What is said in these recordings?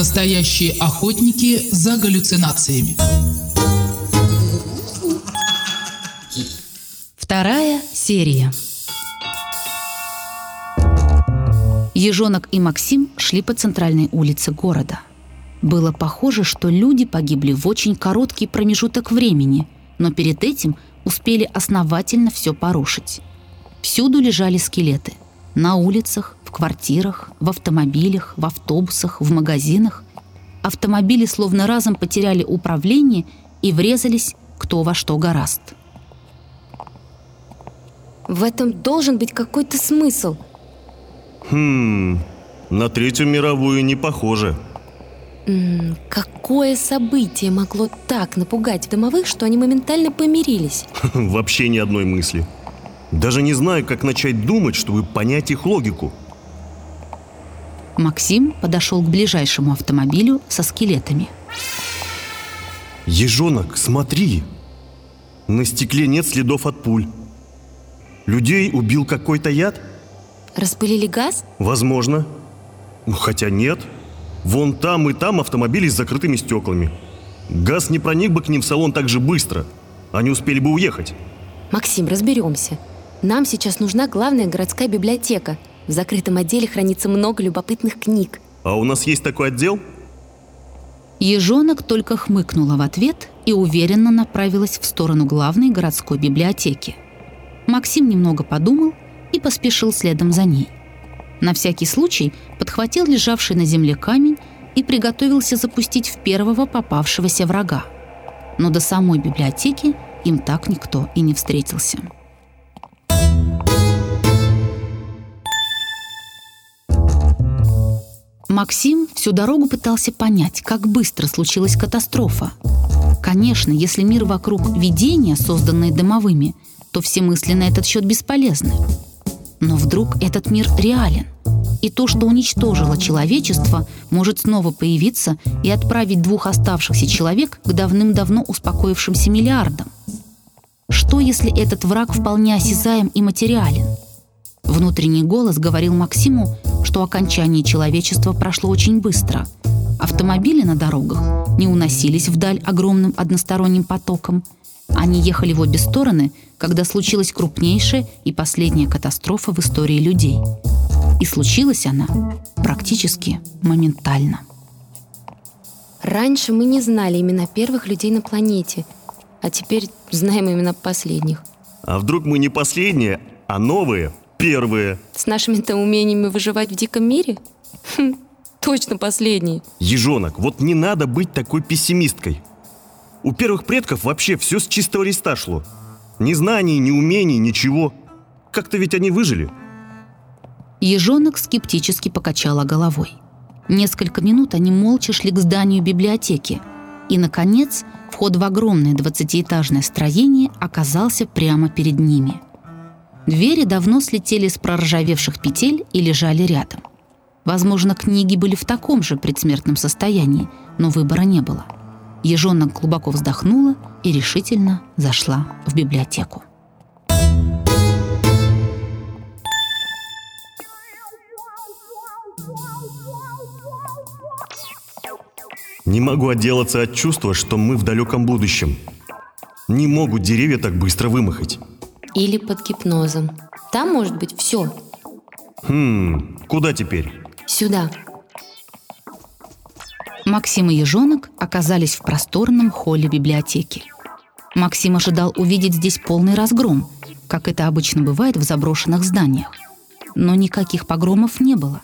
Настоящие охотники за галлюцинациями. Вторая серия. Ежонок и Максим шли по центральной улице города. Было похоже, что люди погибли в очень короткий промежуток времени, но перед этим успели основательно все порушить. Всюду лежали скелеты. На улицах, в квартирах, в автомобилях, в автобусах, в магазинах. Автомобили словно разом потеряли управление и врезались кто во что гораст. В этом должен быть какой-то смысл. Хм, на Третью мировую не похоже. М, какое событие могло так напугать домовых, что они моментально помирились? Вообще ни одной мысли. Даже не знаю, как начать думать, чтобы понять их логику. Максим подошел к ближайшему автомобилю со скелетами. Ежонок, смотри! На стекле нет следов от пуль. Людей убил какой-то яд? Распылили газ? Возможно. Хотя нет. Вон там и там автомобили с закрытыми стеклами. Газ не проник бы к ним в салон так же быстро. Они успели бы уехать. Максим, разберемся. Нам сейчас нужна главная городская библиотека. В закрытом отделе хранится много любопытных книг. А у нас есть такой отдел? Ежонок только хмыкнула в ответ и уверенно направилась в сторону главной городской библиотеки. Максим немного подумал и поспешил следом за ней. На всякий случай подхватил лежавший на земле камень и приготовился запустить в первого попавшегося врага. Но до самой библиотеки им так никто и не встретился. Максим всю дорогу пытался понять, как быстро случилась катастрофа. Конечно, если мир вокруг видения, созданные домовыми, то все мысли на этот счет бесполезны. Но вдруг этот мир реален, и то, что уничтожило человечество, может снова появиться и отправить двух оставшихся человек к давным-давно успокоившимся миллиардам. Что, если этот враг вполне осязаем и материален? Внутренний голос говорил Максиму, что окончание человечества прошло очень быстро. Автомобили на дорогах не уносились вдаль огромным односторонним потоком. Они ехали в обе стороны, когда случилась крупнейшая и последняя катастрофа в истории людей. И случилась она практически моментально. Раньше мы не знали имена первых людей на планете, а теперь знаем имена последних. А вдруг мы не последние, а новые, первые? С нашими-то умениями выживать в диком мире? Хм, точно последние. Ежонок, вот не надо быть такой пессимисткой. У первых предков вообще все с чистого листа шло. Ни знаний, ни умений, ничего. Как-то ведь они выжили. Ежонок скептически покачала головой. Несколько минут они молча шли к зданию библиотеки. И, наконец, вход в огромное двадцатиэтажное строение оказался прямо перед ними. Двери давно слетели с проржавевших петель и лежали рядом. Возможно, книги были в таком же предсмертном состоянии, но выбора не было. Ежонок глубоко вздохнула и решительно зашла в библиотеку. Не могу отделаться от чувства, что мы в далеком будущем. Не могут деревья так быстро вымахать. Или под гипнозом. Там может быть все. Хм, куда теперь? Сюда. Максим и Ежонок оказались в просторном холле библиотеки. Максим ожидал увидеть здесь полный разгром, как это обычно бывает в заброшенных зданиях. Но никаких погромов не было.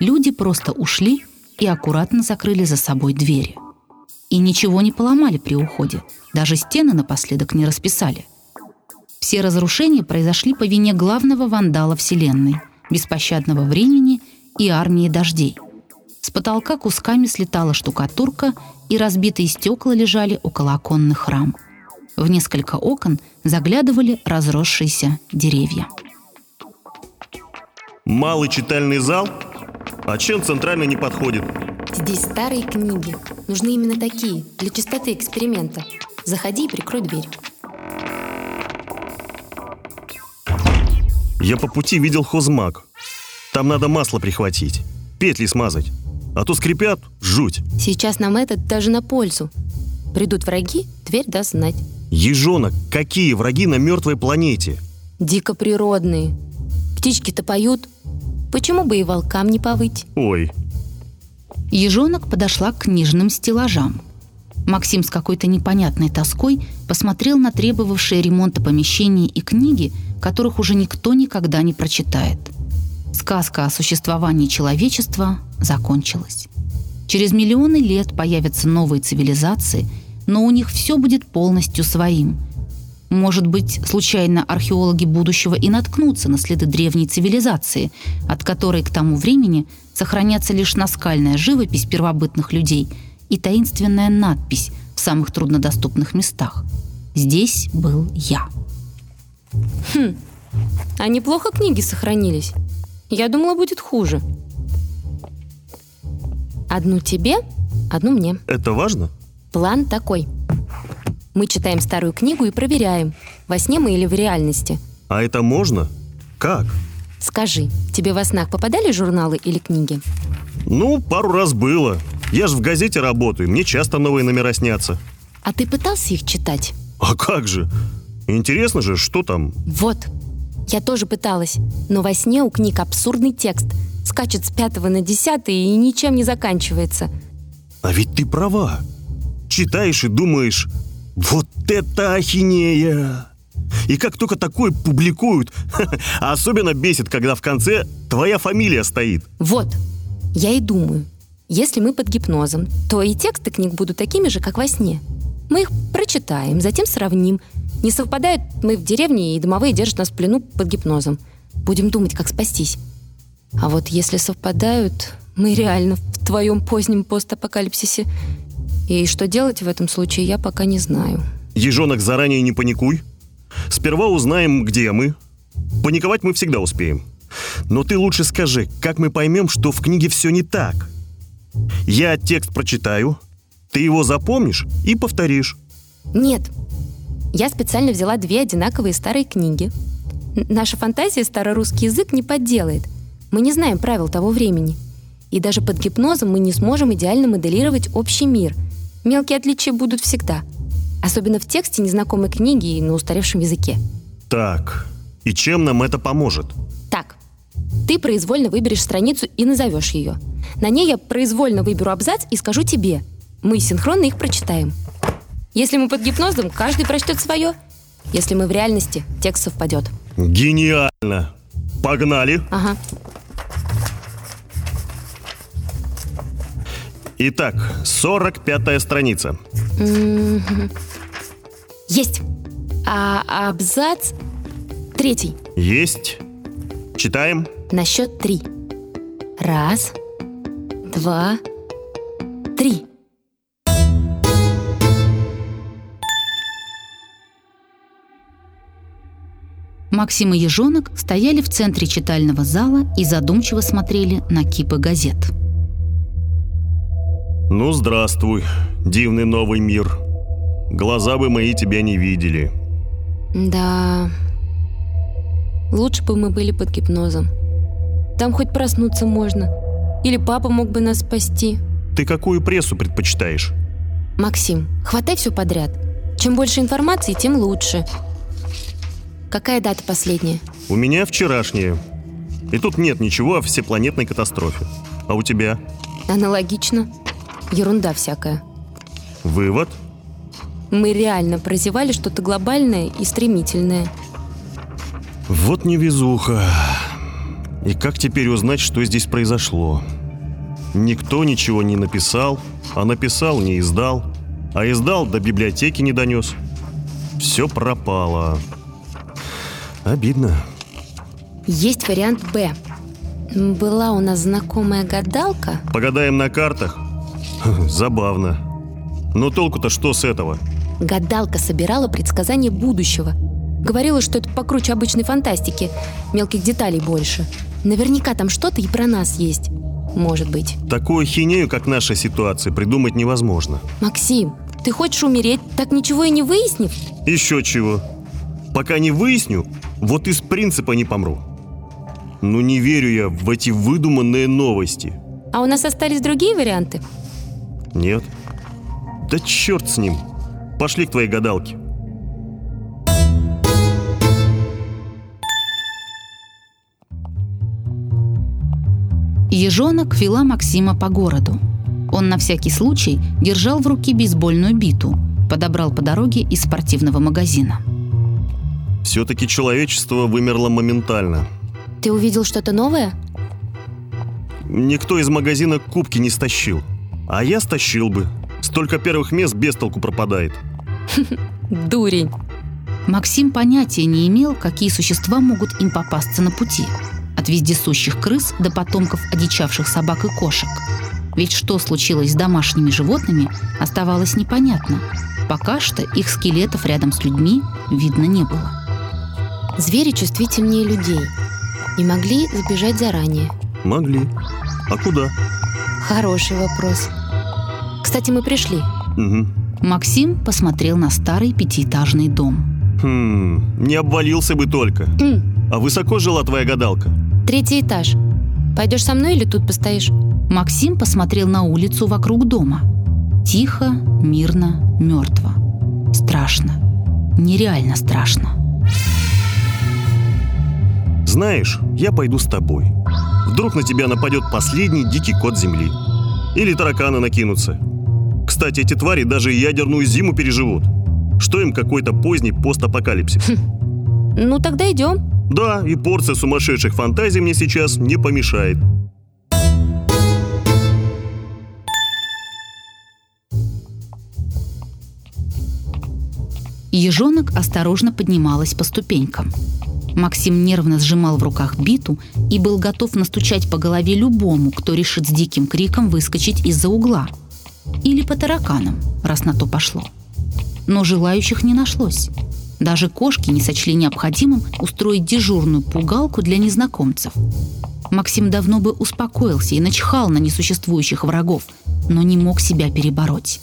Люди просто ушли и аккуратно закрыли за собой двери. И ничего не поломали при уходе, даже стены напоследок не расписали. Все разрушения произошли по вине главного вандала Вселенной, беспощадного времени и армии дождей. С потолка кусками слетала штукатурка, и разбитые стекла лежали около оконных рам. В несколько окон заглядывали разросшиеся деревья. Малый читальный зал? А чем центральный не подходит? Здесь старые книги. Нужны именно такие, для чистоты эксперимента. Заходи и прикрой дверь. Я по пути видел хозмаг. Там надо масло прихватить, петли смазать. А то скрипят – жуть. Сейчас нам это даже на пользу. Придут враги, дверь даст знать. Ежонок, какие враги на мертвой планете? Дико природные. Птички-то поют. Почему бы и волкам не повыть? Ой, Ежонок подошла к книжным стеллажам. Максим с какой-то непонятной тоской посмотрел на требовавшие ремонта помещения и книги, которых уже никто никогда не прочитает. Сказка о существовании человечества закончилась. Через миллионы лет появятся новые цивилизации, но у них все будет полностью своим. Может быть, случайно археологи будущего и наткнутся на следы древней цивилизации, от которой к тому времени сохранятся лишь наскальная живопись первобытных людей и таинственная надпись в самых труднодоступных местах. Здесь был я. А неплохо книги сохранились. Я думала, будет хуже. Одну тебе, одну мне. это важно? План такой. Мы читаем старую книгу и проверяем, во сне мы или в реальности. А это можно? Как? Скажи, тебе во снах попадали журналы или книги? Ну, пару раз было. Я же в газете работаю, мне часто новые номера снятся. А ты пытался их читать? А как же? Интересно же, что там? Вот. Я тоже пыталась, но во сне у книг абсурдный текст. Скачет с пятого на десятый и ничем не заканчивается. А ведь ты права. Читаешь и думаешь, вот это ахинея! И как только такое публикуют, особенно бесит, когда в конце твоя фамилия стоит. Вот. Я и думаю, если мы под гипнозом, то и тексты книг будут такими же, как во сне. Мы их прочитаем, затем сравним. Не совпадают мы в деревне, и домовые держат нас в плену под гипнозом. Будем думать, как спастись. А вот если совпадают, мы реально в твоем позднем постапокалипсисе. И что делать в этом случае, я пока не знаю. Ежонок, заранее не паникуй. Сперва узнаем, где мы. Паниковать мы всегда успеем. Но ты лучше скажи, как мы поймем, что в книге все не так? Я текст прочитаю, ты его запомнишь и повторишь. Нет. Я специально взяла две одинаковые старые книги. Наша фантазия старорусский язык не подделает. Мы не знаем правил того времени. И даже под гипнозом мы не сможем идеально моделировать общий мир. Мелкие отличия будут всегда. Особенно в тексте незнакомой книги и на устаревшем языке. Так, и чем нам это поможет? Ты произвольно выберешь страницу и назовешь ее. На ней я произвольно выберу абзац и скажу тебе. Мы синхронно их прочитаем. Если мы под гипнозом, каждый прочтет свое. Если мы в реальности, текст совпадет. Гениально! Погнали! Ага. Итак, 45-я страница. Есть. А абзац третий. Есть. Читаем. На счет три. Раз, два, три. Максим и Ежонок стояли в центре читального зала и задумчиво смотрели на кипы газет. Ну, здравствуй, дивный новый мир. Глаза бы мои тебя не видели. Да. Лучше бы мы были под гипнозом. Там хоть проснуться можно. Или папа мог бы нас спасти. Ты какую прессу предпочитаешь? Максим, хватай все подряд. Чем больше информации, тем лучше. Какая дата последняя? У меня вчерашнее. И тут нет ничего о всепланетной катастрофе. А у тебя? Аналогично. Ерунда всякая. Вывод? Мы реально прозевали что-то глобальное и стремительное. Вот невезуха. И как теперь узнать, что здесь произошло? Никто ничего не написал, а написал не издал, а издал до библиотеки не донес. Все пропало. Обидно. Есть вариант «Б». Была у нас знакомая гадалка. Погадаем на картах? Забавно. Но толку-то что с этого? Гадалка собирала предсказания будущего. Говорила, что это покруче обычной фантастики. Мелких деталей больше. Наверняка там что-то и про нас есть. Может быть. Такую хинею, как наша ситуация, придумать невозможно. Максим, ты хочешь умереть, так ничего и не выяснив? Еще чего. Пока не выясню, вот из принципа не помру. Ну не верю я в эти выдуманные новости. А у нас остались другие варианты? Нет. Да черт с ним. Пошли к твоей гадалке. Ежонок вела Максима по городу. Он на всякий случай держал в руке бейсбольную биту, подобрал по дороге из спортивного магазина. Все-таки человечество вымерло моментально. Ты увидел что-то новое? Никто из магазина кубки не стащил. А я стащил бы. Столько первых мест без толку пропадает. Дурень. Максим понятия не имел, какие существа могут им попасться на пути. От вездесущих крыс до потомков одичавших собак и кошек. Ведь что случилось с домашними животными, оставалось непонятно. Пока что их скелетов рядом с людьми видно не было. Звери чувствительнее людей и могли забежать заранее. Могли. А куда? Хороший вопрос. Кстати, мы пришли. Угу. Максим посмотрел на старый пятиэтажный дом. Хм, не обвалился бы только. М, А высоко жила твоя гадалка? Третий этаж. Пойдешь со мной или тут постоишь? Максим посмотрел на улицу вокруг дома. Тихо, мирно, мертво. Страшно. Нереально страшно. Знаешь, я пойду с тобой. Вдруг на тебя нападет последний дикий кот земли. Или тараканы накинутся. Кстати, эти твари даже ядерную зиму переживут. Что им какой-то поздний постапокалипсис? Ну, тогда идем. Да, и порция сумасшедших фантазий мне сейчас не помешает. Ежонок осторожно поднималась по ступенькам. Максим нервно сжимал в руках биту и был готов настучать по голове любому, кто решит с диким криком выскочить из-за угла. Или по тараканам, раз на то пошло. Но желающих не нашлось. Даже кошки не сочли необходимым устроить дежурную пугалку для незнакомцев. Максим давно бы успокоился и начхал на несуществующих врагов, но не мог себя перебороть.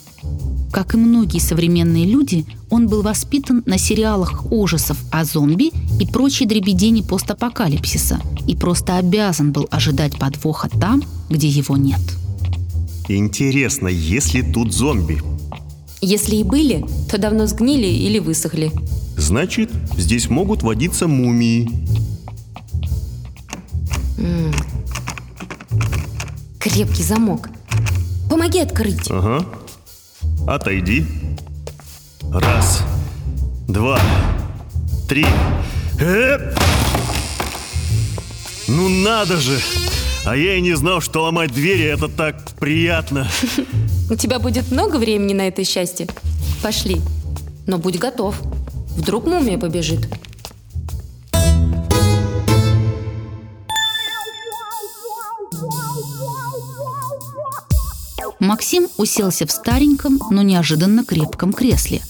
Как и многие современные люди, он был воспитан на сериалах ужасов о зомби и прочей дребедени постапокалипсиса и просто обязан был ожидать подвоха там, где его нет. Интересно, есть ли тут зомби? Если и были, то давно сгнили или высохли. Значит, здесь могут водиться мумии. Крепкий замок. Помоги открыть. Ага. Отойди. Раз, два, три. Эп! Ну надо же! А я и не знал, что ломать двери это так приятно. У тебя будет много времени на это счастье. Пошли. Но будь готов. Вдруг мумия побежит. Максим уселся в стареньком, но неожиданно крепком кресле,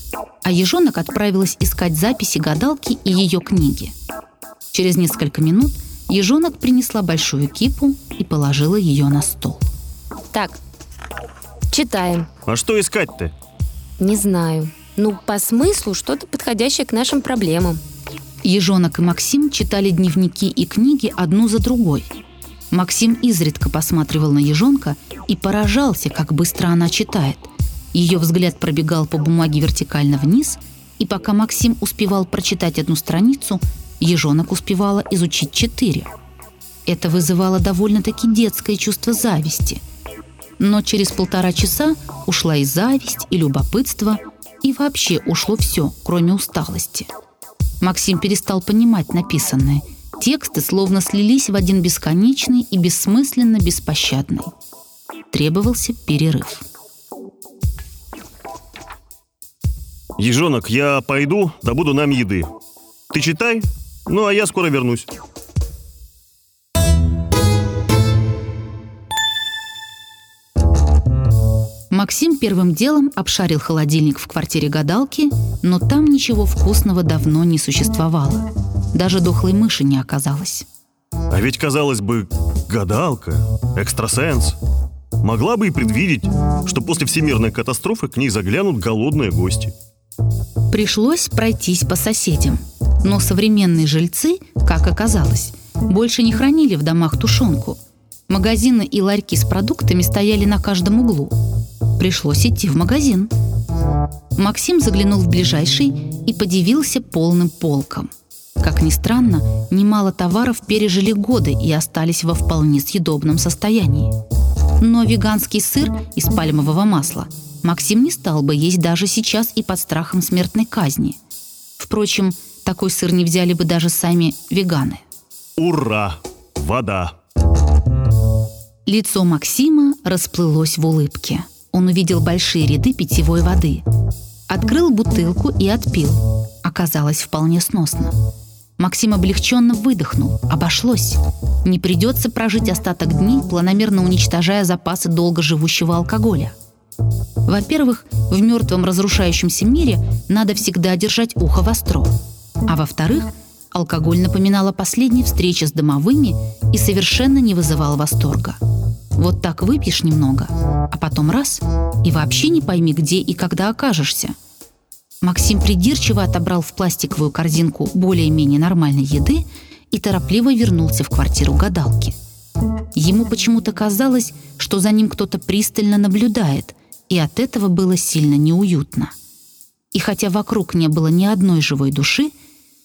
а ежонок отправилась искать записи гадалки и ее книги. Через несколько минут ежонок принесла большую кипу и положила ее на стол. Так, читаем. А что искать-то? Не знаю. Ну, по смыслу что-то подходящее к нашим проблемам. Ежонок и Максим читали дневники и книги одну за другой. Максим изредка посматривал на ежонка и поражался, как быстро она читает. Ее взгляд пробегал по бумаге вертикально вниз, и пока Максим успевал прочитать одну страницу, ежонок успевала изучить четыре. Это вызывало довольно-таки детское чувство зависти. Но через полтора часа ушла и зависть, и любопытство, и вообще ушло все, кроме усталости. Максим перестал понимать написанное. Тексты словно слились в один бесконечный и бессмысленно беспощадный. Требовался перерыв. Ежонок, я пойду, добуду нам еды. Ты читай, ну а я скоро вернусь. Максим первым делом обшарил холодильник в квартире гадалки, но там ничего вкусного давно не существовало. Даже дохлой мыши не оказалось. А ведь, казалось бы, гадалка, экстрасенс. Могла бы и предвидеть, что после всемирной катастрофы к ней заглянут голодные гости. Пришлось пройтись по соседям. Но современные жильцы, как оказалось, больше не хранили в домах тушенку. Магазины и ларьки с продуктами стояли на каждом углу. Пришлось идти в магазин. Максим заглянул в ближайший и подивился полным полком. Как ни странно, немало товаров пережили годы и остались во вполне съедобном состоянии. Но веганский сыр из пальмового масла Максим не стал бы есть даже сейчас и под страхом смертной казни. Впрочем, такой сыр не взяли бы даже сами веганы. Ура! Вода! Лицо Максима расплылось в улыбке. Он увидел большие ряды питьевой воды. Открыл бутылку и отпил. Оказалось вполне сносно. Максим облегченно выдохнул. Обошлось. Не придется прожить остаток дней, планомерно уничтожая запасы долго живущего алкоголя. Во-первых, в мертвом разрушающемся мире надо всегда держать ухо востро. А во-вторых, алкоголь напоминал о последней встрече с домовыми и совершенно не вызывал восторга. Вот так выпьешь немного, а потом раз — и вообще не пойми, где и когда окажешься — Максим придирчиво отобрал в пластиковую корзинку более-менее нормальной еды и торопливо вернулся в квартиру гадалки. Ему почему-то казалось, что за ним кто-то пристально наблюдает, и от этого было сильно неуютно. И хотя вокруг не было ни одной живой души,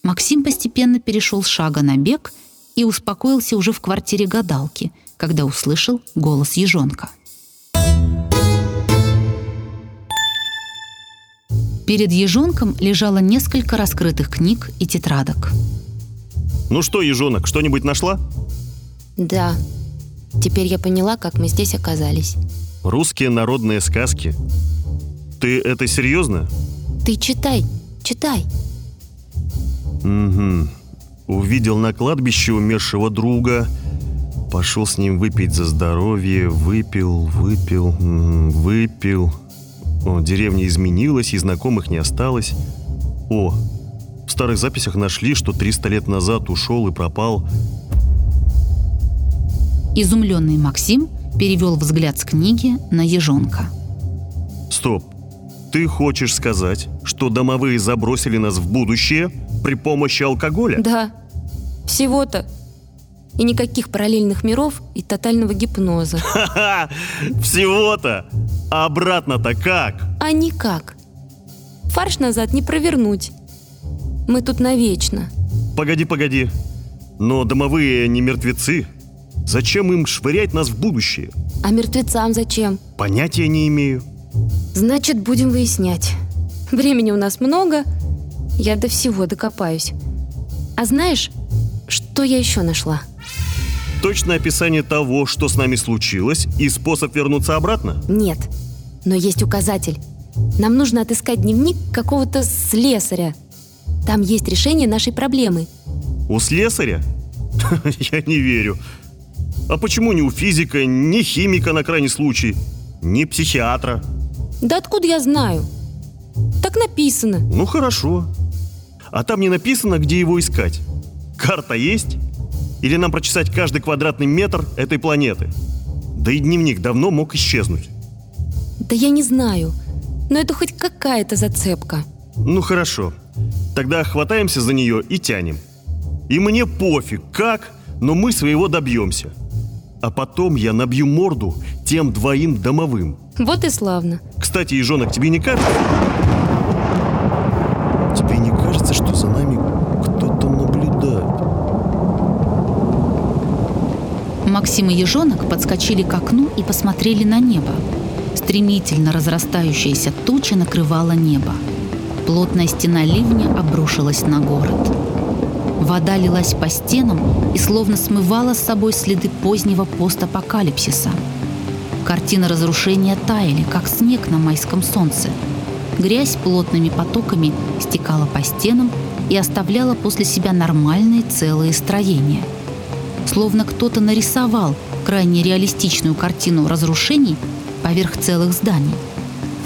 Максим постепенно перешел шага на бег и успокоился уже в квартире гадалки, когда услышал голос ежонка — Перед ежонком лежало несколько раскрытых книг и тетрадок. Ну что, ежонок, что-нибудь нашла? Да. Теперь я поняла, как мы здесь оказались. Русские народные сказки. Ты это серьезно? Ты читай, читай. Угу. Увидел на кладбище умершего друга, пошел с ним выпить за здоровье, выпил, выпил, выпил, о, деревня изменилась, и знакомых не осталось. О, в старых записях нашли, что 300 лет назад ушел и пропал. Изумленный Максим перевел взгляд с книги на ежонка. Стоп. Ты хочешь сказать, что домовые забросили нас в будущее при помощи алкоголя? Да. Всего-то. И никаких параллельных миров и тотального гипноза. Ха-ха! Всего-то! А обратно-то как? А никак. Фарш назад не провернуть. Мы тут навечно. Погоди, погоди. Но домовые не мертвецы. Зачем им швырять нас в будущее? А мертвецам зачем? Понятия не имею. Значит, будем выяснять. Времени у нас много, я до всего докопаюсь. А знаешь, что я еще нашла? Точное описание того, что с нами случилось, и способ вернуться обратно? Нет но есть указатель. Нам нужно отыскать дневник какого-то слесаря. Там есть решение нашей проблемы. У слесаря? Я не верю. А почему не у физика, не химика на крайний случай, не психиатра? Да откуда я знаю? Так написано. Ну хорошо. А там не написано, где его искать. Карта есть? Или нам прочесать каждый квадратный метр этой планеты? Да и дневник давно мог исчезнуть. Да я не знаю. Но это хоть какая-то зацепка. Ну хорошо. Тогда хватаемся за нее и тянем. И мне пофиг, как, но мы своего добьемся. А потом я набью морду тем двоим домовым. Вот и славно. Кстати, ежонок, тебе не кажется? Тебе не кажется, что за нами кто-то наблюдает? Максим и ежонок подскочили к окну и посмотрели на небо. Стремительно разрастающаяся туча накрывала небо. Плотная стена ливня обрушилась на город. Вода лилась по стенам и словно смывала с собой следы позднего постапокалипсиса. Картины разрушения таяли, как снег на майском солнце. Грязь плотными потоками стекала по стенам и оставляла после себя нормальные целые строения. Словно кто-то нарисовал крайне реалистичную картину разрушений поверх целых зданий.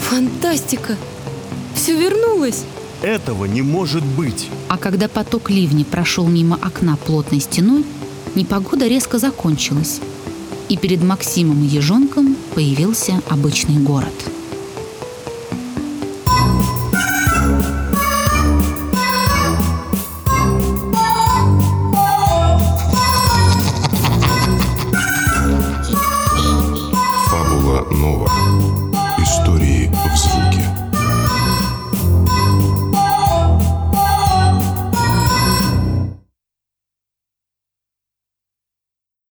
Фантастика! Все вернулось! Этого не может быть! А когда поток ливни прошел мимо окна плотной стеной, непогода резко закончилась, и перед Максимом и Ежонком появился обычный город –